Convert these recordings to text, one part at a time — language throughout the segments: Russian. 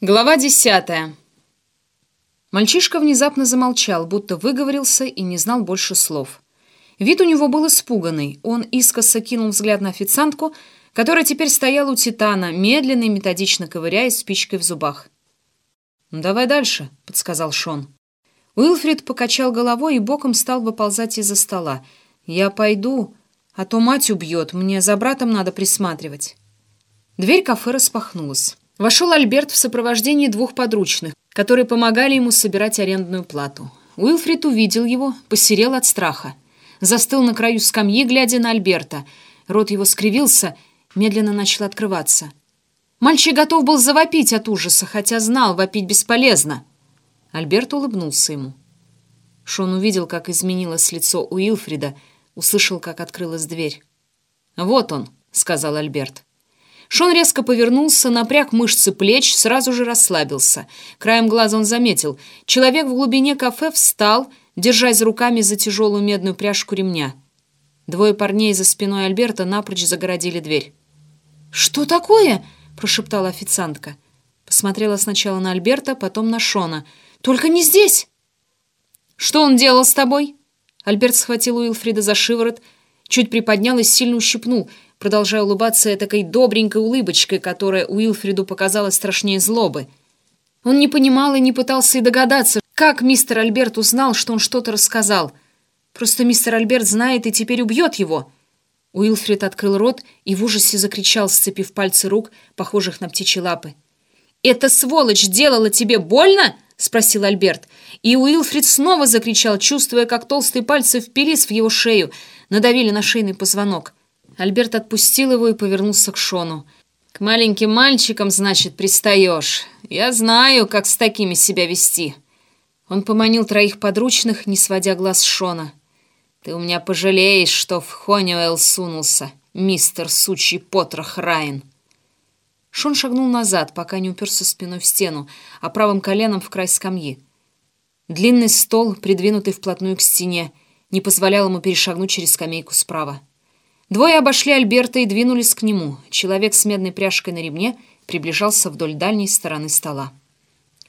Глава десятая. Мальчишка внезапно замолчал, будто выговорился и не знал больше слов. Вид у него был испуганный. Он искоса кинул взгляд на официантку, которая теперь стояла у Титана, медленно и методично ковыряясь спичкой в зубах. «Ну, давай дальше», — подсказал Шон. Уилфрид покачал головой и боком стал выползать из-за стола. «Я пойду, а то мать убьет, мне за братом надо присматривать». Дверь кафе распахнулась. Вошел Альберт в сопровождении двух подручных, которые помогали ему собирать арендную плату. Уилфрид увидел его, посерел от страха. Застыл на краю скамьи, глядя на Альберта. Рот его скривился, медленно начал открываться. Мальчик готов был завопить от ужаса, хотя знал, вопить бесполезно. Альберт улыбнулся ему. Шон увидел, как изменилось лицо Уилфрида, услышал, как открылась дверь. «Вот он», — сказал Альберт. Шон резко повернулся, напряг мышцы плеч, сразу же расслабился. Краем глаза он заметил. Человек в глубине кафе встал, держась руками за тяжелую медную пряжку ремня. Двое парней за спиной Альберта напрочь загородили дверь. «Что такое?» – прошептала официантка. Посмотрела сначала на Альберта, потом на Шона. «Только не здесь!» «Что он делал с тобой?» Альберт схватил Уилфрида за шиворот, чуть приподнял и сильно ущипнул – продолжая улыбаться этакой добренькой улыбочкой, которая Уилфриду показалась страшнее злобы. Он не понимал и не пытался и догадаться, как мистер Альберт узнал, что он что-то рассказал. Просто мистер Альберт знает и теперь убьет его. Уилфрид открыл рот и в ужасе закричал, сцепив пальцы рук, похожих на птичьи лапы. «Эта сволочь делала тебе больно?» — спросил Альберт. И Уилфрид снова закричал, чувствуя, как толстые пальцы впились в его шею, надавили на шейный позвонок. Альберт отпустил его и повернулся к Шону. «К маленьким мальчикам, значит, пристаешь. Я знаю, как с такими себя вести». Он поманил троих подручных, не сводя глаз Шона. «Ты у меня пожалеешь, что в Хониуэлл сунулся, мистер сучий потрох Райан». Шон шагнул назад, пока не уперся спиной в стену, а правым коленом в край скамьи. Длинный стол, придвинутый вплотную к стене, не позволял ему перешагнуть через скамейку справа. Двое обошли Альберта и двинулись к нему. Человек с медной пряжкой на ремне приближался вдоль дальней стороны стола.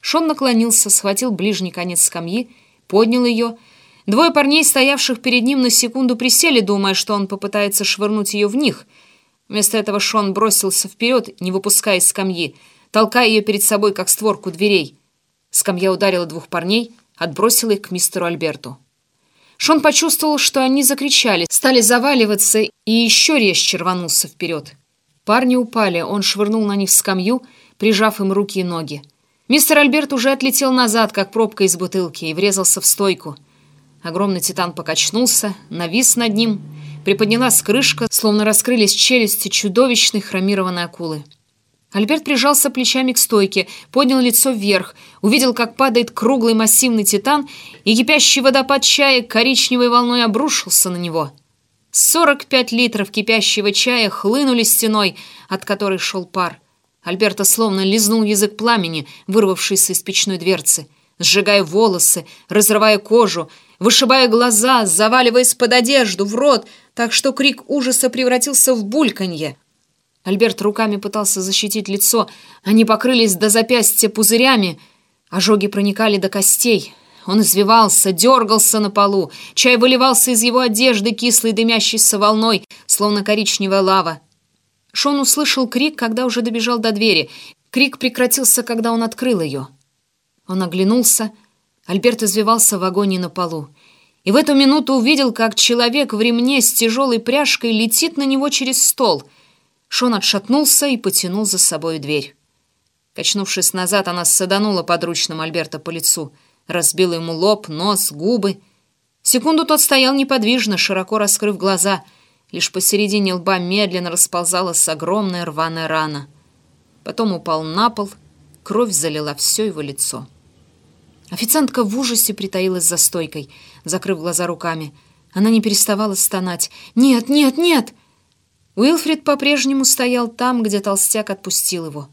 Шон наклонился, схватил ближний конец скамьи, поднял ее. Двое парней, стоявших перед ним, на секунду присели, думая, что он попытается швырнуть ее в них. Вместо этого Шон бросился вперед, не выпуская из скамьи, толкая ее перед собой, как створку дверей. Скамья ударила двух парней, отбросила их к мистеру Альберту. Шон почувствовал, что они закричали, стали заваливаться и еще резче рванулся вперед. Парни упали, он швырнул на них скамью, прижав им руки и ноги. Мистер Альберт уже отлетел назад, как пробка из бутылки, и врезался в стойку. Огромный титан покачнулся, навис над ним, приподнялась крышка, словно раскрылись челюсти чудовищной хромированной акулы. Альберт прижался плечами к стойке, поднял лицо вверх, увидел, как падает круглый массивный титан, и кипящий водопад чая коричневой волной обрушился на него. Сорок пять литров кипящего чая хлынули стеной, от которой шел пар. Альберта словно лизнул язык пламени, вырвавшийся из печной дверцы, сжигая волосы, разрывая кожу, вышибая глаза, заваливаясь под одежду, в рот, так что крик ужаса превратился в бульканье. Альберт руками пытался защитить лицо. Они покрылись до запястья пузырями. Ожоги проникали до костей. Он извивался, дергался на полу. Чай выливался из его одежды кислой дымящейся волной, словно коричневая лава. Шон услышал крик, когда уже добежал до двери. Крик прекратился, когда он открыл ее. Он оглянулся. Альберт извивался в агонии на полу. И в эту минуту увидел, как человек в ремне с тяжелой пряжкой летит на него через стол — Шон отшатнулся и потянул за собой дверь. Качнувшись назад, она саданула подручным Альберта по лицу, разбила ему лоб, нос, губы. Секунду тот стоял неподвижно, широко раскрыв глаза. Лишь посередине лба медленно расползалась огромная рваная рана. Потом упал на пол, кровь залила все его лицо. Официантка в ужасе притаилась за стойкой, закрыв глаза руками. Она не переставала стонать. «Нет, нет, нет!» Уилфрид по-прежнему стоял там, где толстяк отпустил его.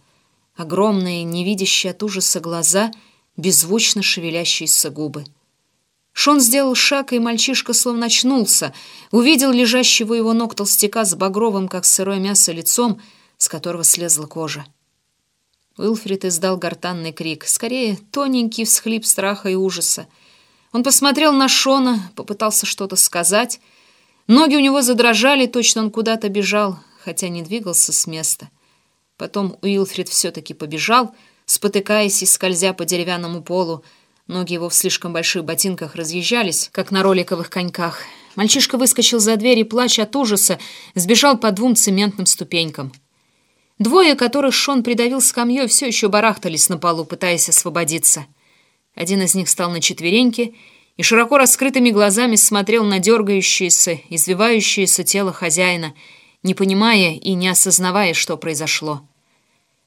Огромные, невидящие от ужаса глаза, беззвучно шевелящиеся губы. Шон сделал шаг, и мальчишка словно очнулся, увидел лежащего его ног толстяка с багровым, как сырое мясо, лицом, с которого слезла кожа. Уилфрид издал гортанный крик, скорее тоненький всхлип страха и ужаса. Он посмотрел на Шона, попытался что-то сказать. Ноги у него задрожали, точно он куда-то бежал, хотя не двигался с места. Потом Уилфрид все-таки побежал, спотыкаясь и скользя по деревянному полу. Ноги его в слишком больших ботинках разъезжались, как на роликовых коньках. Мальчишка выскочил за дверь и, плача от ужаса, сбежал по двум цементным ступенькам. Двое, которых Шон придавил скамьей, все еще барахтались на полу, пытаясь освободиться. Один из них встал на четвереньки и широко раскрытыми глазами смотрел на дергающееся, извивающееся тело хозяина, не понимая и не осознавая, что произошло.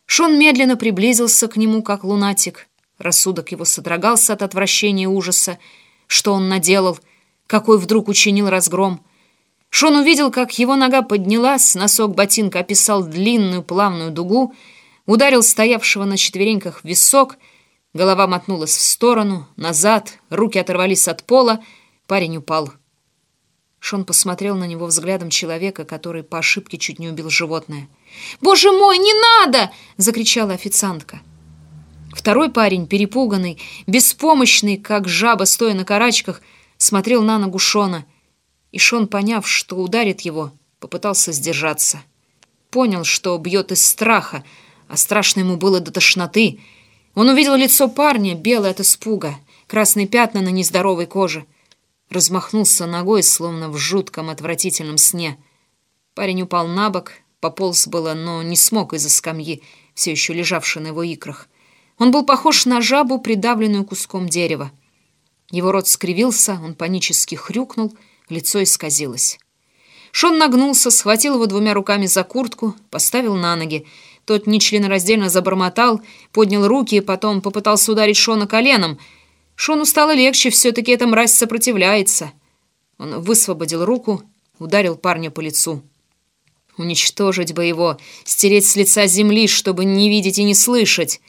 Шон медленно приблизился к нему, как лунатик. Рассудок его содрогался от отвращения и ужаса. Что он наделал? Какой вдруг учинил разгром? Шон увидел, как его нога поднялась, носок ботинка описал длинную плавную дугу, ударил стоявшего на четвереньках в висок, голова мотнулась в сторону, назад, руки оторвались от пола, парень упал. Шон посмотрел на него взглядом человека, который по ошибке чуть не убил животное. «Боже мой, не надо!» — закричала официантка. Второй парень, перепуганный, беспомощный, как жаба, стоя на карачках, смотрел на ногу Шона — и Шон, поняв, что ударит его, попытался сдержаться. Понял, что бьет из страха, а страшно ему было до тошноты. Он увидел лицо парня, белое от испуга, красные пятна на нездоровой коже. Размахнулся ногой, словно в жутком отвратительном сне. Парень упал на бок, пополз было, но не смог из-за скамьи, все еще лежавшей на его икрах. Он был похож на жабу, придавленную куском дерева. Его рот скривился, он панически хрюкнул — Лицо исказилось. Шон нагнулся, схватил его двумя руками за куртку, поставил на ноги. Тот нечленораздельно забормотал, поднял руки потом попытался ударить Шона коленом. Шону стало легче, все-таки эта мразь сопротивляется. Он высвободил руку, ударил парня по лицу. Уничтожить бы его, стереть с лица земли, чтобы не видеть и не слышать.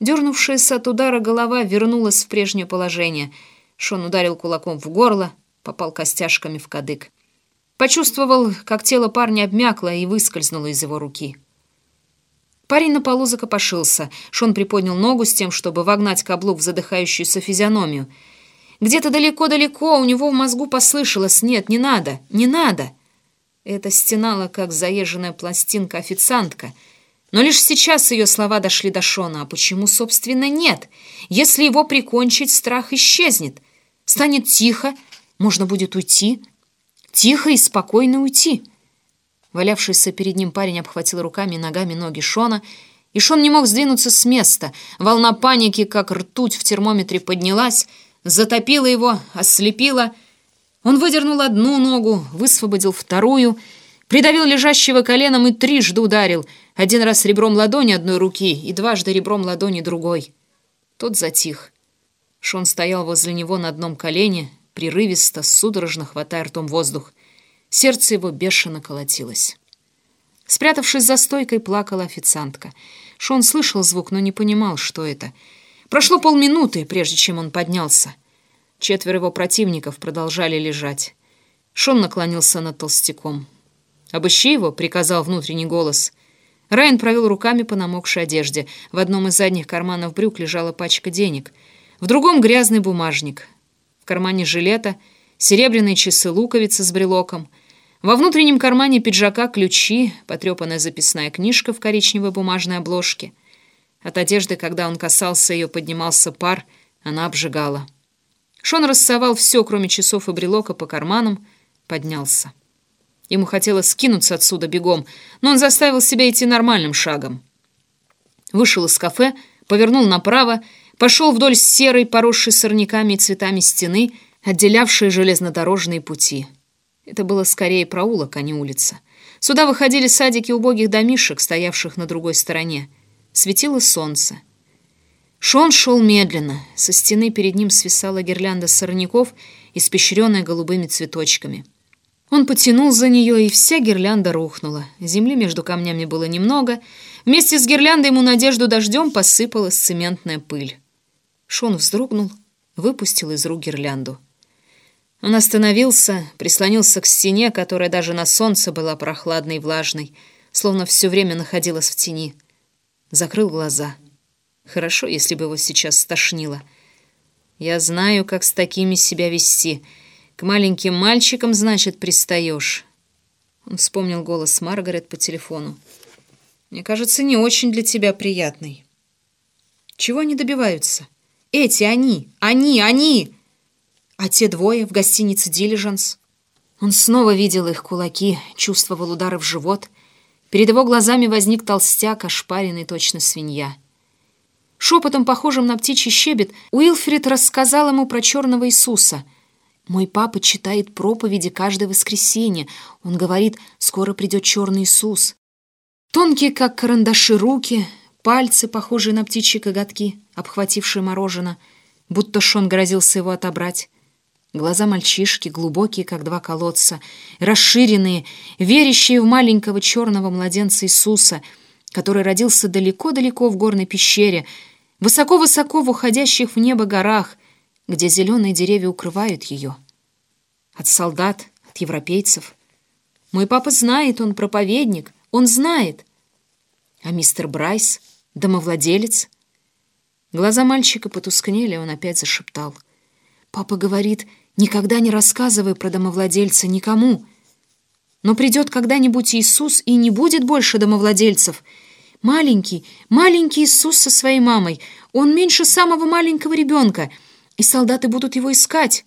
Дернувшаяся от удара голова вернулась в прежнее положение. Шон ударил кулаком в горло, попал костяшками в кадык. Почувствовал, как тело парня обмякло и выскользнуло из его руки. Парень на полу закопошился. Шон приподнял ногу с тем, чтобы вогнать каблук в задыхающуюся физиономию. Где-то далеко-далеко у него в мозгу послышалось «Нет, не надо, не надо!» Это стенала, как заезженная пластинка официантка. Но лишь сейчас ее слова дошли до Шона. А почему, собственно, нет? Если его прикончить, страх исчезнет. Станет тихо, можно будет уйти, тихо и спокойно уйти. Валявшийся перед ним парень обхватил руками и ногами ноги Шона, и Шон не мог сдвинуться с места. Волна паники, как ртуть в термометре, поднялась, затопила его, ослепила. Он выдернул одну ногу, высвободил вторую, придавил лежащего коленом и трижды ударил, один раз ребром ладони одной руки и дважды ребром ладони другой. Тот затих. Шон стоял возле него на одном колене, прерывисто, судорожно хватая ртом воздух. Сердце его бешено колотилось. Спрятавшись за стойкой, плакала официантка. Шон слышал звук, но не понимал, что это. Прошло полминуты, прежде чем он поднялся. Четверо его противников продолжали лежать. Шон наклонился над толстяком. «Обыщи его», — приказал внутренний голос. Райан провел руками по намокшей одежде. В одном из задних карманов брюк лежала пачка денег. В другом — грязный бумажник в кармане жилета серебряные часы-луковицы с брелоком, во внутреннем кармане пиджака ключи, потрепанная записная книжка в коричневой бумажной обложке. От одежды, когда он касался ее, поднимался пар, она обжигала. Шон рассовал все, кроме часов и брелока, по карманам, поднялся. Ему хотелось скинуться отсюда бегом, но он заставил себя идти нормальным шагом. Вышел из кафе, повернул направо пошел вдоль серой, поросшей сорняками и цветами стены, отделявшей железнодорожные пути. Это было скорее проулок, а не улица. Сюда выходили садики убогих домишек, стоявших на другой стороне. Светило солнце. Шон шел медленно. Со стены перед ним свисала гирлянда сорняков, испещренная голубыми цветочками. Он потянул за нее, и вся гирлянда рухнула. Земли между камнями было немного. Вместе с гирляндой ему надежду дождем посыпалась цементная пыль. Шон вздрогнул, выпустил из рук гирлянду. Он остановился, прислонился к стене, которая даже на солнце была прохладной и влажной, словно все время находилась в тени. закрыл глаза. Хорошо, если бы его сейчас стошнило. Я знаю, как с такими себя вести. К маленьким мальчикам, значит, пристаешь. Он вспомнил голос Маргарет по телефону. Мне кажется, не очень для тебя приятный. Чего они добиваются? Эти, они, они, они! А те двое в гостинице «Дилижанс»? Он снова видел их кулаки, чувствовал удары в живот. Перед его глазами возник толстяк, ошпаренный точно свинья. Шепотом, похожим на птичий щебет, Уилфрид рассказал ему про черного Иисуса. «Мой папа читает проповеди каждое воскресенье. Он говорит, скоро придет черный Иисус». Тонкие, как карандаши, руки, пальцы, похожие на птичьи коготки, обхватившие мороженое, будто Шон грозился его отобрать. Глаза мальчишки, глубокие, как два колодца, расширенные, верящие в маленького черного младенца Иисуса, который родился далеко-далеко в горной пещере, высоко-высоко в уходящих в небо горах, где зеленые деревья укрывают ее. От солдат, от европейцев. Мой папа знает, он проповедник, он знает. А мистер Брайс, домовладелец? Глаза мальчика потускнели, он опять зашептал. Папа говорит, Никогда не рассказывай про домовладельца никому. Но придет когда-нибудь Иисус, и не будет больше домовладельцев. Маленький, маленький Иисус со своей мамой. Он меньше самого маленького ребенка, и солдаты будут его искать.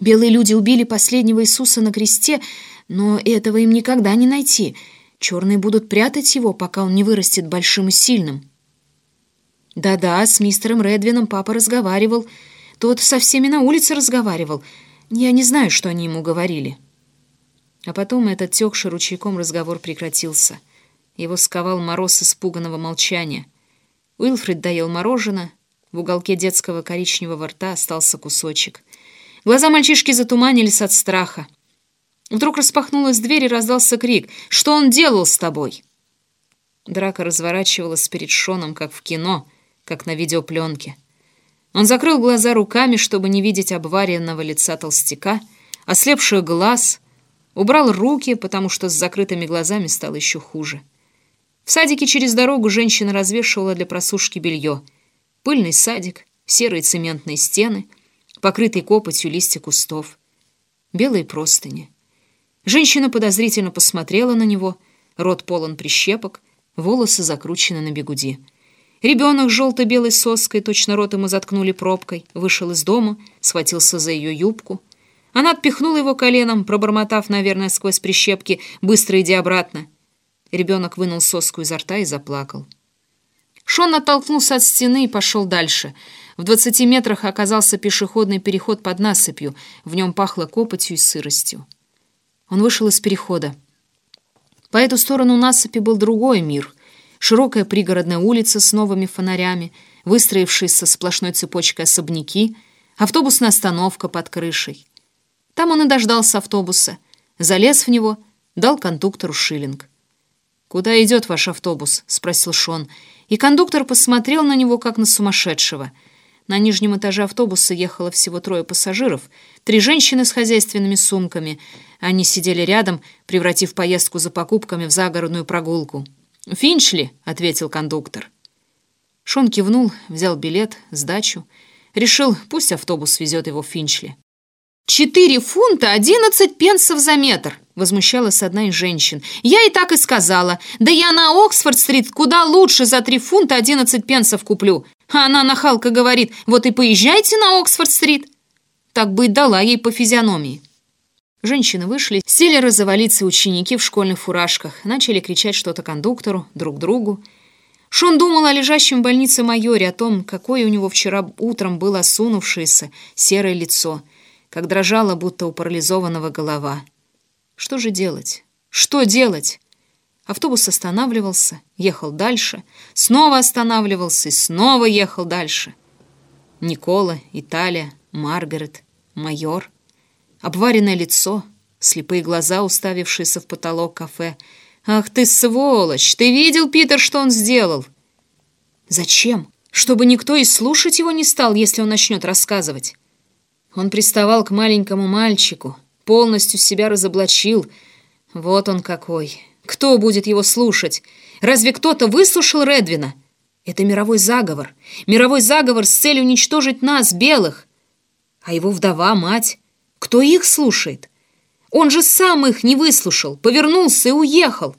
Белые люди убили последнего Иисуса на кресте, но этого им никогда не найти. Черные будут прятать его, пока он не вырастет большим и сильным. Да-да, с мистером Редвином папа разговаривал — тот со всеми на улице разговаривал. Я не знаю, что они ему говорили. А потом этот текший ручейком разговор прекратился. Его сковал мороз испуганного молчания. Уилфрид доел мороженое. В уголке детского коричневого рта остался кусочек. Глаза мальчишки затуманились от страха. Вдруг распахнулась дверь и раздался крик. «Что он делал с тобой?» Драка разворачивалась перед Шоном, как в кино, как на видеопленке. Он закрыл глаза руками, чтобы не видеть обваренного лица толстяка, ослепших глаз, убрал руки, потому что с закрытыми глазами стало еще хуже. В садике через дорогу женщина развешивала для просушки белье. Пыльный садик, серые цементные стены, покрытые копотью листья кустов, белые простыни. Женщина подозрительно посмотрела на него, рот полон прищепок, волосы закручены на бегуди. Ребенок с желто-белой соской, точно рот ему заткнули пробкой, вышел из дома, схватился за ее юбку. Она отпихнула его коленом, пробормотав, наверное, сквозь прищепки, «Быстро иди обратно». Ребенок вынул соску изо рта и заплакал. Шон оттолкнулся от стены и пошел дальше. В двадцати метрах оказался пешеходный переход под насыпью. В нем пахло копотью и сыростью. Он вышел из перехода. По эту сторону насыпи был другой мир — широкая пригородная улица с новыми фонарями, выстроившиеся сплошной цепочкой особняки, автобусная остановка под крышей. Там он и дождался автобуса, залез в него, дал кондуктору шиллинг. «Куда идет ваш автобус?» — спросил Шон. И кондуктор посмотрел на него, как на сумасшедшего. На нижнем этаже автобуса ехало всего трое пассажиров, три женщины с хозяйственными сумками. Они сидели рядом, превратив поездку за покупками в загородную прогулку. «Финчли», — ответил кондуктор. Шон кивнул, взял билет, сдачу. Решил, пусть автобус везет его в Финчли. «Четыре фунта одиннадцать пенсов за метр!» — возмущалась одна из женщин. «Я и так и сказала. Да я на Оксфорд-стрит куда лучше за три фунта одиннадцать пенсов куплю. А она нахалка говорит, вот и поезжайте на Оксфорд-стрит». Так бы и дала ей по физиономии. Женщины вышли, сели разовалиться ученики в школьных фуражках, начали кричать что-то кондуктору, друг другу. Шон думал о лежащем в больнице майоре, о том, какое у него вчера утром было осунувшееся серое лицо, как дрожала будто у парализованного голова. Что же делать? Что делать? Автобус останавливался, ехал дальше, снова останавливался и снова ехал дальше. Никола, Италия, Маргарет, майор — обваренное лицо, слепые глаза, уставившиеся в потолок кафе. «Ах ты, сволочь! Ты видел, Питер, что он сделал?» «Зачем? Чтобы никто и слушать его не стал, если он начнет рассказывать». Он приставал к маленькому мальчику, полностью себя разоблачил. Вот он какой, Кто будет его слушать? Разве кто-то выслушал Редвина? Это мировой заговор. Мировой заговор с целью уничтожить нас, белых. А его вдова, мать, кто их слушает? Он же сам их не выслушал, повернулся и уехал.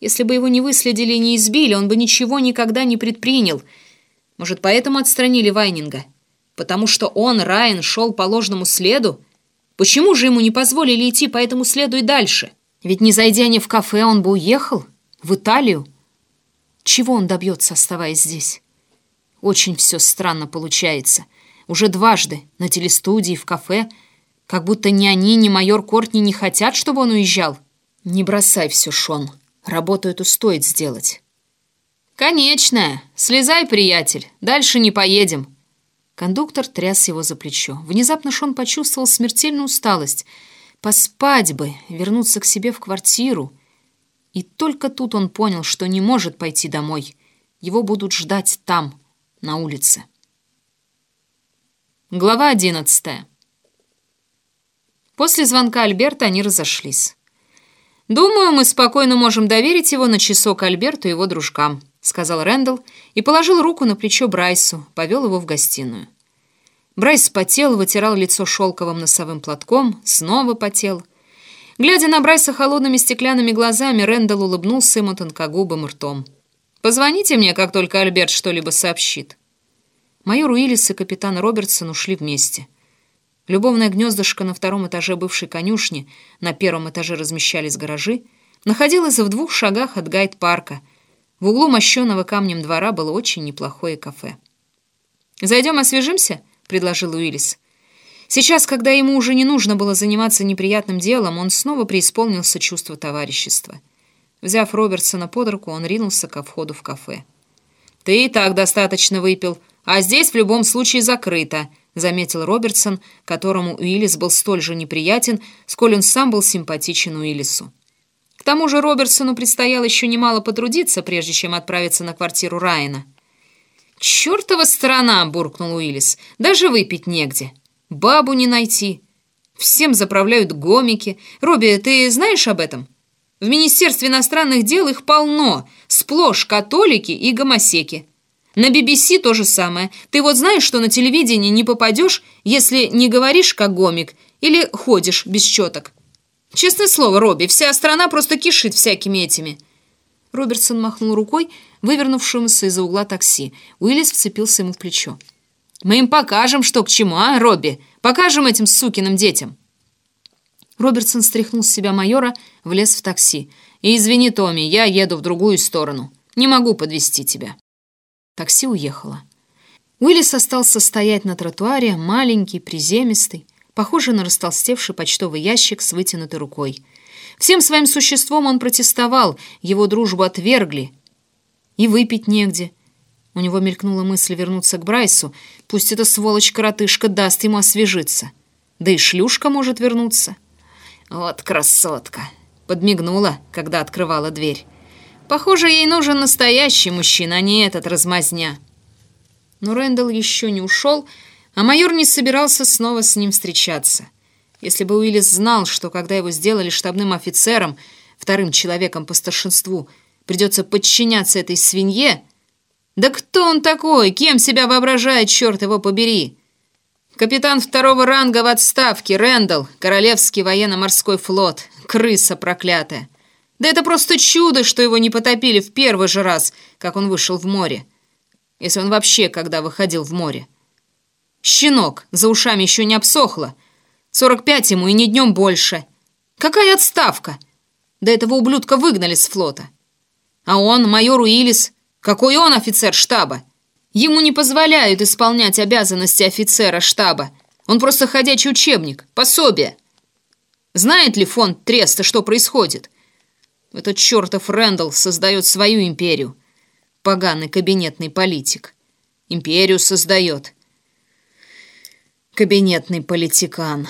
Если бы его не выследили и не избили, он бы ничего никогда не предпринял. Может, поэтому отстранили Вайнинга? Потому что он, Райан, шел по ложному следу? Почему же ему не позволили идти по этому следу и дальше? Ведь не зайдя ни в кафе, он бы уехал. В Италию. Чего он добьется, оставаясь здесь? Очень все странно получается. Уже дважды, на телестудии, в кафе, как будто ни они, ни майор Кортни не хотят, чтобы он уезжал. Не бросай все, Шон. Работу эту стоит сделать. «Конечная. Слезай, приятель. Дальше не поедем». Кондуктор тряс его за плечо. Внезапно Шон почувствовал смертельную усталость. Поспать бы, вернуться к себе в квартиру. И только тут он понял, что не может пойти домой. Его будут ждать там, на улице. Глава одиннадцатая. После звонка Альберта они разошлись. «Думаю, мы спокойно можем доверить его на часок Альберту и его дружкам», сказал Рэндалл и положил руку на плечо Брайсу, повел его в гостиную. Брайс потел, вытирал лицо шелковым носовым платком, снова потел. Глядя на Брайса холодными стеклянными глазами, Рэндалл улыбнулся ему тонкогубым ртом. «Позвоните мне, как только Альберт что-либо сообщит». Майор Уиллис и капитан Робертсон ушли вместе. Любовное гнездышко на втором этаже бывшей конюшни, на первом этаже размещались гаражи, находилось в двух шагах от гайд-парка. В углу мощенного камнем двора было очень неплохое кафе. «Зайдем освежимся?» — предложил Уиллис. Сейчас, когда ему уже не нужно было заниматься неприятным делом, он снова преисполнился чувства товарищества. Взяв Робертсона под руку, он ринулся ко входу в кафе. «Ты и так достаточно выпил, а здесь в любом случае закрыто», — заметил Робертсон, которому Уиллис был столь же неприятен, сколь он сам был симпатичен Уиллису. К тому же Робертсону предстояло еще немало потрудиться, прежде чем отправиться на квартиру Райана. «Чертова страна!» — буркнул Уиллис. «Даже выпить негде. Бабу не найти. Всем заправляют гомики. Робби, ты знаешь об этом? В Министерстве иностранных дел их полно. Сплошь католики и гомосеки». На BBC то же самое. Ты вот знаешь, что на телевидении не попадешь, если не говоришь как гомик или ходишь без четок. Честное слово, Робби, вся страна просто кишит всякими этими». Робертсон махнул рукой, вывернувшемуся из-за угла такси. Уиллис вцепился ему в плечо. «Мы им покажем, что к чему, а, Робби? Покажем этим сукиным детям!» Робертсон стряхнул с себя майора, влез в такси. «И извини, Томми, я еду в другую сторону. Не могу подвести тебя». Такси уехало. Уиллис остался стоять на тротуаре, маленький, приземистый, похожий на растолстевший почтовый ящик с вытянутой рукой. Всем своим существом он протестовал, его дружбу отвергли. И выпить негде. У него мелькнула мысль вернуться к Брайсу. Пусть эта сволочь-коротышка даст ему освежиться. Да и шлюшка может вернуться. Вот красотка! Подмигнула, когда открывала дверь. Похоже, ей нужен настоящий мужчина, а не этот размазня. Но Рэндалл еще не ушел, а майор не собирался снова с ним встречаться. Если бы Уиллис знал, что когда его сделали штабным офицером, вторым человеком по старшинству, придется подчиняться этой свинье... Да кто он такой? Кем себя воображает, черт его побери? Капитан второго ранга в отставке, Рэндалл, Королевский военно-морской флот, крыса проклятая. Да это просто чудо, что его не потопили в первый же раз, как он вышел в море. Если он вообще когда выходил в море. Щенок за ушами еще не обсохло. 45 ему и не днем больше. Какая отставка? Да этого ублюдка выгнали с флота. А он, майор Уиллис, какой он офицер штаба? Ему не позволяют исполнять обязанности офицера штаба. Он просто ходячий учебник, пособие. Знает ли фонд Треста, что происходит? Этот чертов Рэндалл создает свою империю. Поганый кабинетный политик. Империю создает. Кабинетный политикан.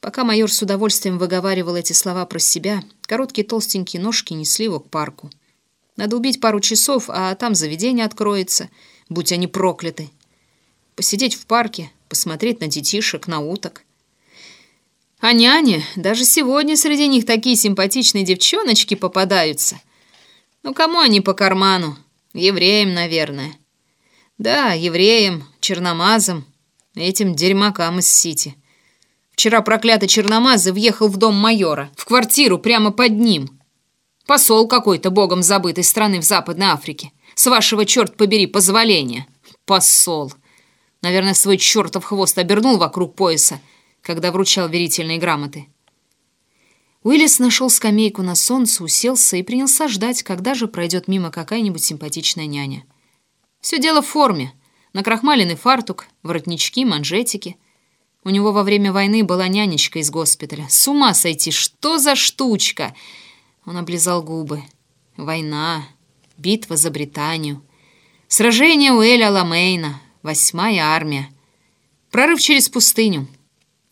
Пока майор с удовольствием выговаривал эти слова про себя, короткие толстенькие ножки несли его к парку. Надо убить пару часов, а там заведение откроется, будь они прокляты. Посидеть в парке, посмотреть на детишек, на уток. А няни, даже сегодня среди них такие симпатичные девчоночки попадаются. Ну, кому они по карману? Евреям, наверное. Да, евреям, черномазам, этим дерьмакам из Сити. Вчера проклятый черномазый въехал в дом майора, в квартиру прямо под ним. Посол какой-то богом забытой страны в Западной Африке. С вашего, черт побери, позволения. Посол. Наверное, свой чертов хвост обернул вокруг пояса, когда вручал верительные грамоты. Уиллис нашел скамейку на солнце, уселся и принялся ждать, когда же пройдет мимо какая-нибудь симпатичная няня. Все дело в форме. Накрахмаленный фартук, воротнички, манжетики. У него во время войны была нянечка из госпиталя. С ума сойти, что за штучка? Он облизал губы. Война, битва за Британию, сражение у Эля Ламейна, восьмая армия, прорыв через пустыню.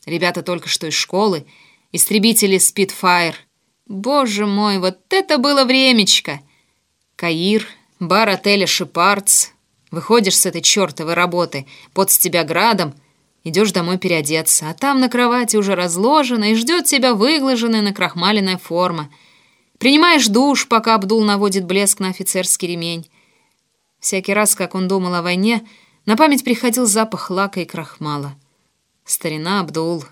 Ребята только что из школы, истребители Спитфайр. Боже мой, вот это было времечко! Каир, бар отеля Шипардс. Выходишь с этой чертовой работы, под с тебя градом, идешь домой переодеться, а там на кровати уже разложена и ждет тебя выглаженная накрахмаленная форма. Принимаешь душ, пока Абдул наводит блеск на офицерский ремень. Всякий раз, как он думал о войне, на память приходил запах лака и крахмала. Старина Абдул.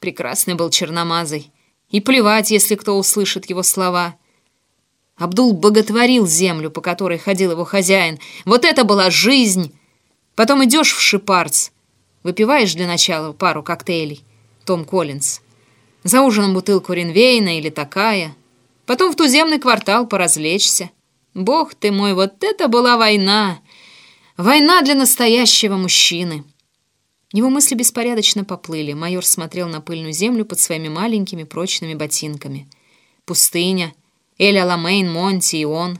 Прекрасный был черномазый. И плевать, если кто услышит его слова. Абдул боготворил землю, по которой ходил его хозяин. Вот это была жизнь! Потом идешь в Шипарц. Выпиваешь для начала пару коктейлей. Том Коллинз. За ужином бутылку Ринвейна или такая. Потом в туземный квартал поразвлечься. Бог ты мой, вот это была война! Война для настоящего мужчины. Его мысли беспорядочно поплыли. Майор смотрел на пыльную землю под своими маленькими прочными ботинками. Пустыня, Эль-Аламейн, Монти и он.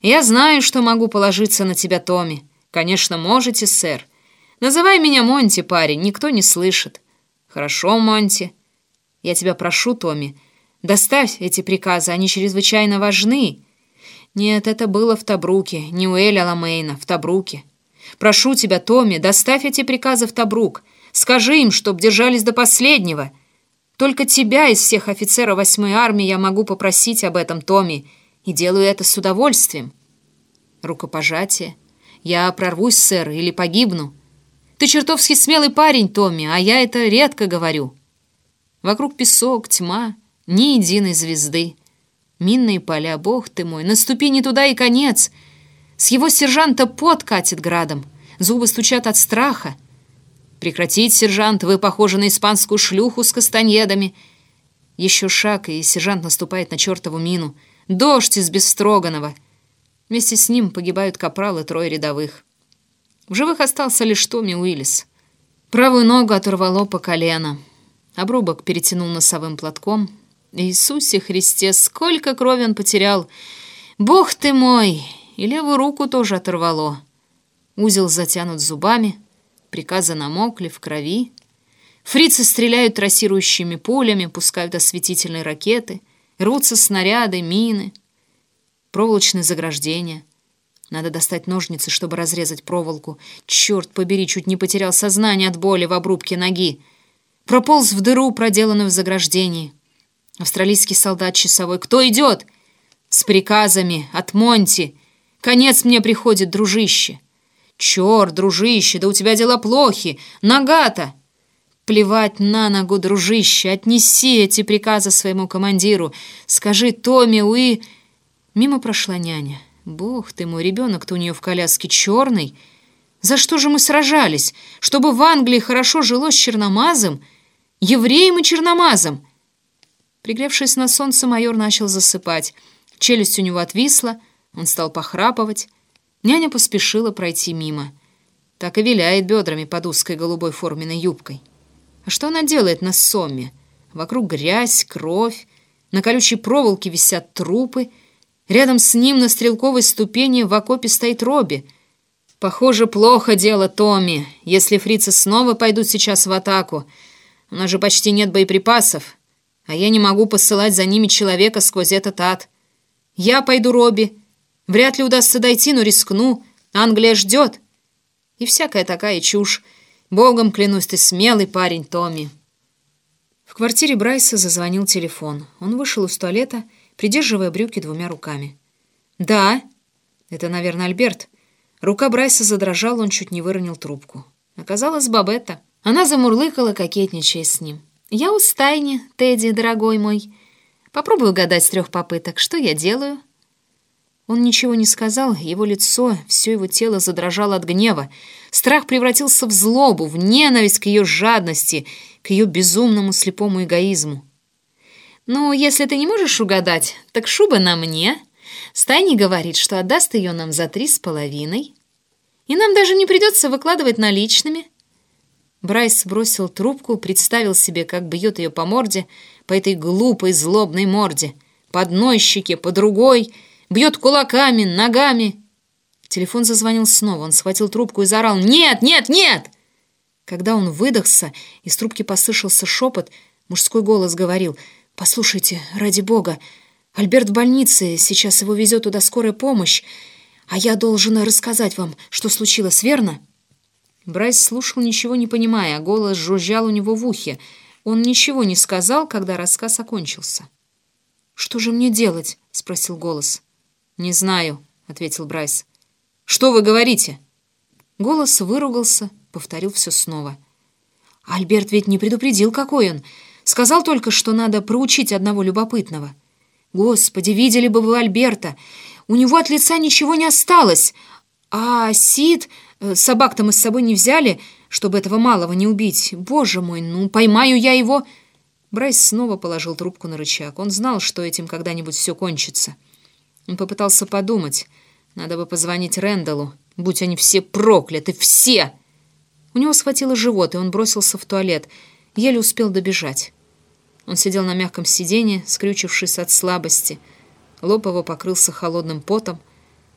«Я знаю, что могу положиться на тебя, Томми. Конечно, можете, сэр. Называй меня Монти, парень, никто не слышит». «Хорошо, Монти. Я тебя прошу, Томми, доставь эти приказы, они чрезвычайно важны». «Нет, это было в Табруке, не у Эля Ламейна, в Табруке». Прошу тебя, Томми, доставь эти приказы в Табрук. Скажи им, чтоб держались до последнего. Только тебя из всех офицеров восьмой армии я могу попросить об этом, Томми, и делаю это с удовольствием. Рукопожатие. Я прорвусь, сэр, или погибну. Ты чертовски смелый парень, Томми, а я это редко говорю. Вокруг песок, тьма, ни единой звезды. Минные поля, бог ты мой, наступи не туда и конец — с его сержанта пот катит градом, зубы стучат от страха. «Прекратить, сержант, вы похожи на испанскую шлюху с кастаньедами». Еще шаг, и сержант наступает на чертову мину. Дождь из Бестроганова. Вместе с ним погибают капралы трое рядовых. В живых остался лишь Томми Уиллис. Правую ногу оторвало по колено. Обрубок перетянул носовым платком. Иисусе Христе, сколько крови он потерял! Бог ты мой! И левую руку тоже оторвало. Узел затянут зубами, приказы намокли в крови. Фрицы стреляют трассирующими пулями, пускают осветительные ракеты, рвутся снаряды, мины, проволочные заграждения. Надо достать ножницы, чтобы разрезать проволоку. Черт побери, чуть не потерял сознание от боли в обрубке ноги. Прополз в дыру, проделанную в заграждении. Австралийский солдат часовой. «Кто идет?» «С приказами от Монти!» Конец мне приходит, дружище. Черт, дружище, да у тебя дела плохи. Нога-то. Плевать на ногу, дружище. Отнеси эти приказы своему командиру. Скажи Томе Уи... Мимо прошла няня. Бог ты мой, ребенок-то у нее в коляске черный. За что же мы сражались? Чтобы в Англии хорошо жилось черномазом? Евреем и черномазом? Пригревшись на солнце, майор начал засыпать. Челюсть у него отвисла, он стал похрапывать. Няня поспешила пройти мимо. Так и виляет бедрами под узкой голубой форменной юбкой. А что она делает на сомме? Вокруг грязь, кровь. На колючей проволоке висят трупы. Рядом с ним на стрелковой ступени в окопе стоит Робби. Похоже, плохо дело Томми, если фрицы снова пойдут сейчас в атаку. У нас же почти нет боеприпасов, а я не могу посылать за ними человека сквозь этот ад. Я пойду, Робби, Вряд ли удастся дойти, но рискну. Англия ждет. И всякая такая чушь. Богом клянусь, ты смелый парень, Томми. В квартире Брайса зазвонил телефон. Он вышел из туалета, придерживая брюки двумя руками. «Да!» «Это, наверное, Альберт». Рука Брайса задрожала, он чуть не выронил трубку. Оказалось, Бабетта. Она замурлыкала, кокетничая с ним. «Я у стайни, Тедди, дорогой мой. Попробую угадать с трех попыток. Что я делаю?» Он ничего не сказал, его лицо, все его тело задрожало от гнева. Страх превратился в злобу, в ненависть к ее жадности, к ее безумному слепому эгоизму. «Ну, если ты не можешь угадать, так шуба на мне. Стайни говорит, что отдаст ее нам за три с половиной. И нам даже не придется выкладывать наличными». Брайс бросил трубку, представил себе, как бьет ее по морде, по этой глупой злобной морде, по одной щеке, по другой — бьет кулаками, ногами. Телефон зазвонил снова. Он схватил трубку и заорал «Нет, нет, нет!» Когда он выдохся, из трубки послышался шепот, мужской голос говорил «Послушайте, ради бога, Альберт в больнице, сейчас его везет туда скорая помощь, а я должен рассказать вам, что случилось, верно?» Брайс слушал, ничего не понимая, а голос жужжал у него в ухе. Он ничего не сказал, когда рассказ окончился. «Что же мне делать?» — спросил голос. «Не знаю», — ответил Брайс. «Что вы говорите?» Голос выругался, повторил все снова. «Альберт ведь не предупредил, какой он. Сказал только, что надо проучить одного любопытного. Господи, видели бы вы Альберта. У него от лица ничего не осталось. А Сид... Э, собак-то мы с собой не взяли, чтобы этого малого не убить. Боже мой, ну поймаю я его...» Брайс снова положил трубку на рычаг. Он знал, что этим когда-нибудь все кончится. Он попытался подумать. Надо бы позвонить Рэндаллу. Будь они все прокляты, все! У него схватило живот, и он бросился в туалет. Еле успел добежать. Он сидел на мягком сиденье, скрючившись от слабости. Лоб его покрылся холодным потом.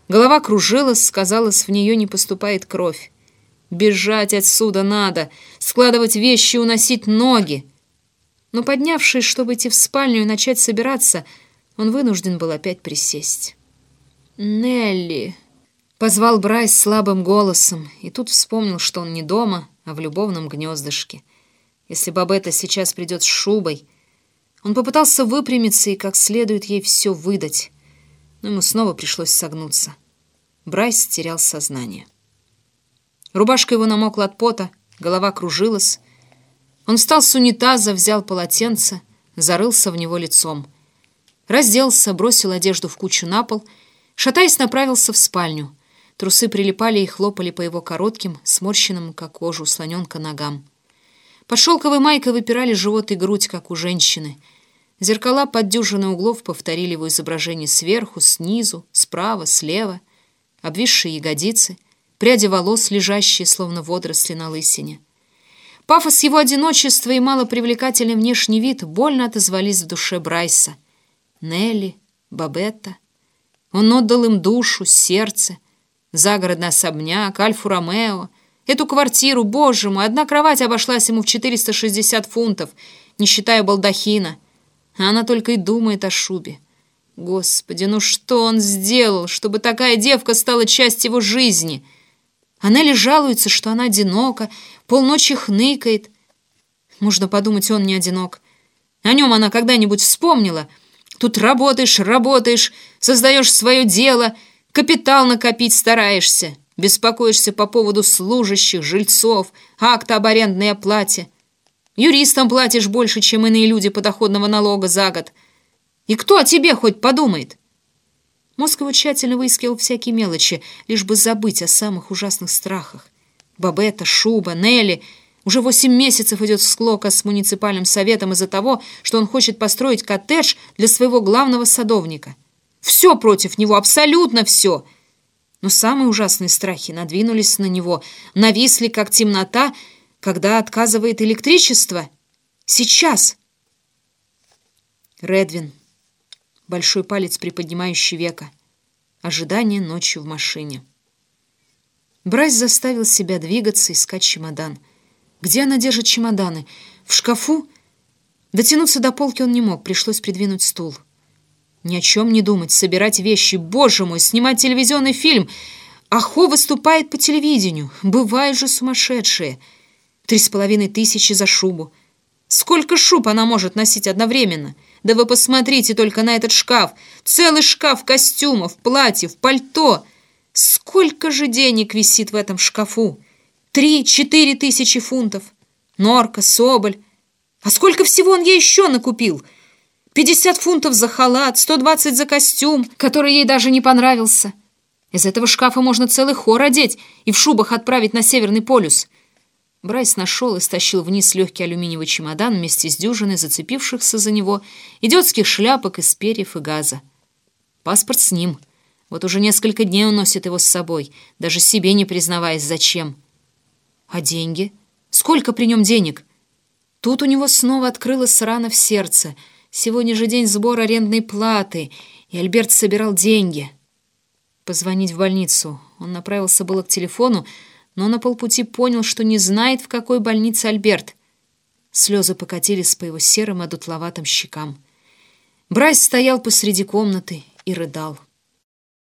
Голова кружилась, казалось, в нее не поступает кровь. Бежать отсюда надо, складывать вещи и уносить ноги. Но поднявшись, чтобы идти в спальню и начать собираться, он вынужден был опять присесть. «Нелли!» — позвал Брайс слабым голосом, и тут вспомнил, что он не дома, а в любовном гнездышке. Если Бабетта сейчас придет с шубой... Он попытался выпрямиться и как следует ей все выдать, но ему снова пришлось согнуться. Брайс терял сознание. Рубашка его намокла от пота, голова кружилась. Он встал с унитаза, взял полотенце, зарылся в него лицом — Разделся, бросил одежду в кучу на пол, шатаясь, направился в спальню. Трусы прилипали и хлопали по его коротким, сморщенным, как кожу, слоненка ногам. Под шелковой майкой выпирали живот и грудь, как у женщины. Зеркала под дюжиной углов повторили его изображение сверху, снизу, справа, слева. Обвисшие ягодицы, пряди волос, лежащие, словно водоросли на лысине. Пафос его одиночества и малопривлекательный внешний вид больно отозвались в душе Брайса — Нелли, Бабетта. Он отдал им душу, сердце, загородный особняк, Альфу-Ромео, эту квартиру, боже мой, одна кровать обошлась ему в 460 фунтов, не считая балдахина. А она только и думает о шубе. Господи, ну что он сделал, чтобы такая девка стала частью его жизни? А Нелли жалуется, что она одинока, полночи хныкает. Можно подумать, он не одинок. О нем она когда-нибудь вспомнила — Тут работаешь, работаешь, создаешь свое дело, капитал накопить стараешься, беспокоишься по поводу служащих, жильцов, акта об арендной оплате. Юристам платишь больше, чем иные люди подоходного налога за год. И кто о тебе хоть подумает? Мозг его тщательно выискивал всякие мелочи, лишь бы забыть о самых ужасных страхах. Бабета, Шуба, Нелли — уже восемь месяцев идет склока с муниципальным советом из-за того, что он хочет построить коттедж для своего главного садовника. Все против него, абсолютно все. Но самые ужасные страхи надвинулись на него, нависли, как темнота, когда отказывает электричество. Сейчас. Редвин. Большой палец, приподнимающий века. Ожидание ночью в машине. Брайс заставил себя двигаться, искать чемодан — где она держит чемоданы? В шкафу? Дотянуться до полки он не мог, пришлось придвинуть стул. Ни о чем не думать, собирать вещи. Боже мой, снимать телевизионный фильм. Ахо выступает по телевидению. Бывают же сумасшедшие. Три с половиной тысячи за шубу. Сколько шуб она может носить одновременно? Да вы посмотрите только на этот шкаф. Целый шкаф костюмов, платьев, пальто. Сколько же денег висит в этом шкафу? Три-четыре тысячи фунтов. Норка, Соболь. А сколько всего он ей еще накупил? Пятьдесят фунтов за халат, сто двадцать за костюм, который ей даже не понравился. Из этого шкафа можно целый хор одеть и в шубах отправить на Северный полюс. Брайс нашел и стащил вниз легкий алюминиевый чемодан вместе с дюжиной зацепившихся за него идиотских шляпок из перьев и газа. Паспорт с ним. Вот уже несколько дней он носит его с собой, даже себе не признаваясь, зачем. А деньги? Сколько при нем денег? Тут у него снова открылась рана в сердце. Сегодня же день сбора арендной платы, и Альберт собирал деньги. Позвонить в больницу. Он направился было к телефону, но на полпути понял, что не знает, в какой больнице Альберт. Слезы покатились по его серым, одутловатым щекам. Брайс стоял посреди комнаты и рыдал.